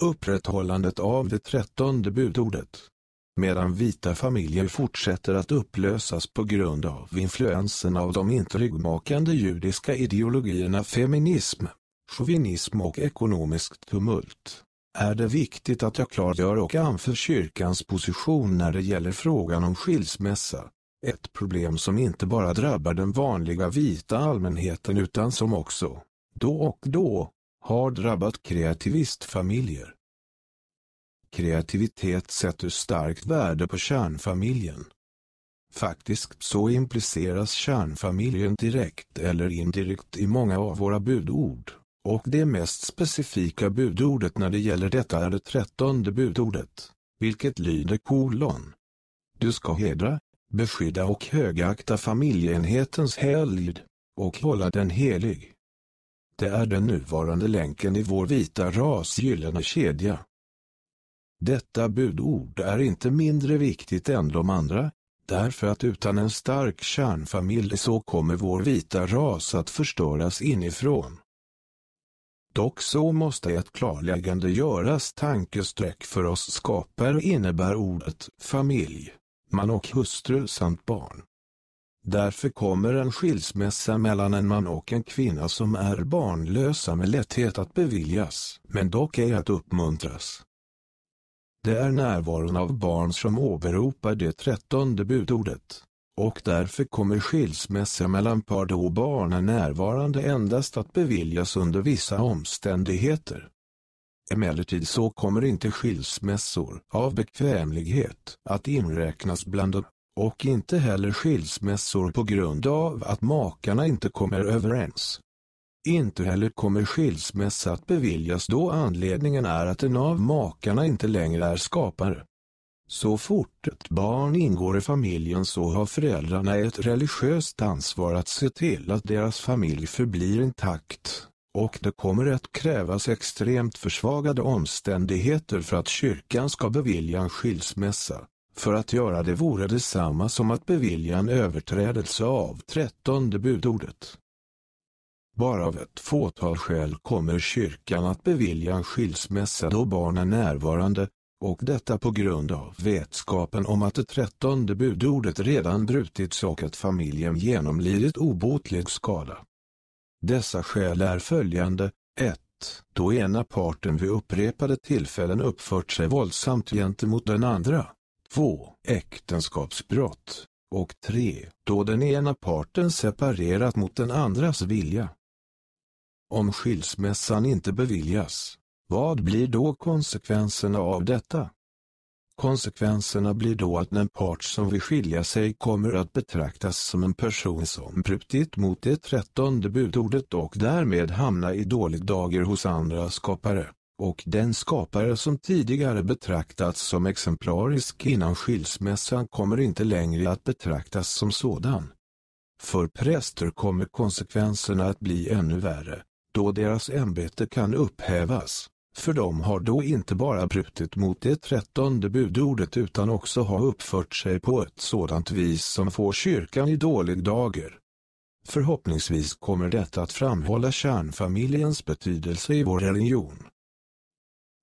upprätthållandet av det trettonde budordet. Medan vita familjer fortsätter att upplösas på grund av influensen av de intryggmakande judiska ideologierna feminism, chauvinism och ekonomiskt tumult, är det viktigt att jag klargör och anför kyrkans position när det gäller frågan om skilsmässa. Ett problem som inte bara drabbar den vanliga vita allmänheten utan som också, då och då, har drabbat kreativistfamiljer. Kreativitet sätter starkt värde på kärnfamiljen. Faktiskt så impliceras kärnfamiljen direkt eller indirekt i många av våra budord, och det mest specifika budordet när det gäller detta är det trettonde budordet, vilket lyder kolon. Du ska hedra, beskydda och högakta familjeenhetens helgd, och hålla den helig. Det är den nuvarande länken i vår vita ras gyllene kedja. Detta budord är inte mindre viktigt än de andra, därför att utan en stark kärnfamilj så kommer vår vita ras att förstöras inifrån. Dock så måste ett klarläggande göras tankesträck för oss skapare innebär ordet familj, man och hustru samt barn. Därför kommer en skilsmässa mellan en man och en kvinna som är barnlösa med lätthet att beviljas, men dock ej att uppmuntras. Det är närvaron av barn som åberopar det trettonde budordet, och därför kommer skilsmässa mellan par då barn är närvarande endast att beviljas under vissa omständigheter. Emellertid så kommer inte skilsmässor av bekvämlighet att inräknas bland de och inte heller skilsmässor på grund av att makarna inte kommer överens. Inte heller kommer skilsmässa att beviljas då anledningen är att en av makarna inte längre är skapare. Så fort ett barn ingår i familjen så har föräldrarna ett religiöst ansvar att se till att deras familj förblir intakt, och det kommer att krävas extremt försvagade omständigheter för att kyrkan ska bevilja en skilsmässa. För att göra det vore detsamma som att bevilja en överträdelse av trettonde budordet. Bara av ett fåtal skäl kommer kyrkan att bevilja en skilsmässa då barn är närvarande, och detta på grund av vetskapen om att det trettonde budordet redan brutits och att familjen genomlidit obotlig skada. Dessa skäl är följande, 1. Då ena parten vid upprepade tillfällen uppfört sig våldsamt gentemot den andra. 2. Äktenskapsbrott. Och 3. Då den ena parten separerat mot den andras vilja. Om skilsmässan inte beviljas, vad blir då konsekvenserna av detta? Konsekvenserna blir då att den part som vill skilja sig kommer att betraktas som en person som brutit mot det trettonde budordet och därmed hamna i dålig dager hos andra skapare, och den skapare som tidigare betraktats som exemplarisk innan skilsmässan kommer inte längre att betraktas som sådan. För präster kommer konsekvenserna att bli ännu värre, då deras ämbete kan upphävas. För de har då inte bara brutit mot det trettonde budordet utan också har uppfört sig på ett sådant vis som får kyrkan i dålig dager. Förhoppningsvis kommer detta att framhålla kärnfamiljens betydelse i vår religion.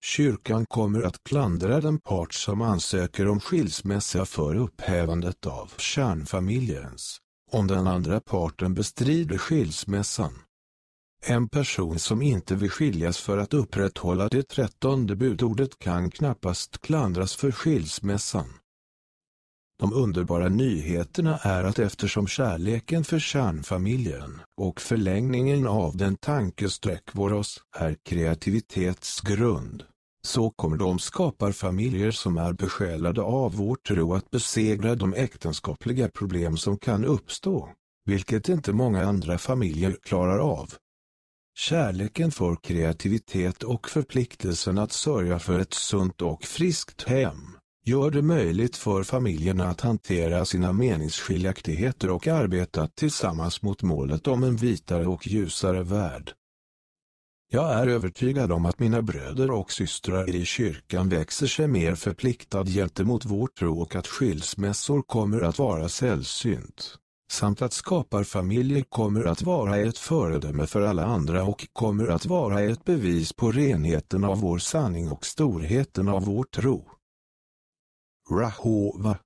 Kyrkan kommer att klandra den part som ansöker om skilsmässa för upphävandet av kärnfamiljens, om den andra parten bestrider skilsmässan. En person som inte vill skiljas för att upprätthålla det trettonde budordet kan knappast klandras för skilsmässan. De underbara nyheterna är att eftersom kärleken för kärnfamiljen och förlängningen av den tankesträck vår oss är kreativitetsgrund, så kommer de skapar familjer som är besjälade av vår tro att besegra de äktenskapliga problem som kan uppstå, vilket inte många andra familjer klarar av. Kärleken för kreativitet och förpliktelsen att sörja för ett sunt och friskt hem gör det möjligt för familjerna att hantera sina meningsskiljaktigheter och arbeta tillsammans mot målet om en vitare och ljusare värld. Jag är övertygad om att mina bröder och systrar i kyrkan växer sig mer förpliktad gentemot vår tro och att skilsmässor kommer att vara sällsynt samt att skaparfamiljer kommer att vara ett föredöme för alla andra och kommer att vara ett bevis på renheten av vår sanning och storheten av vår tro. Rahova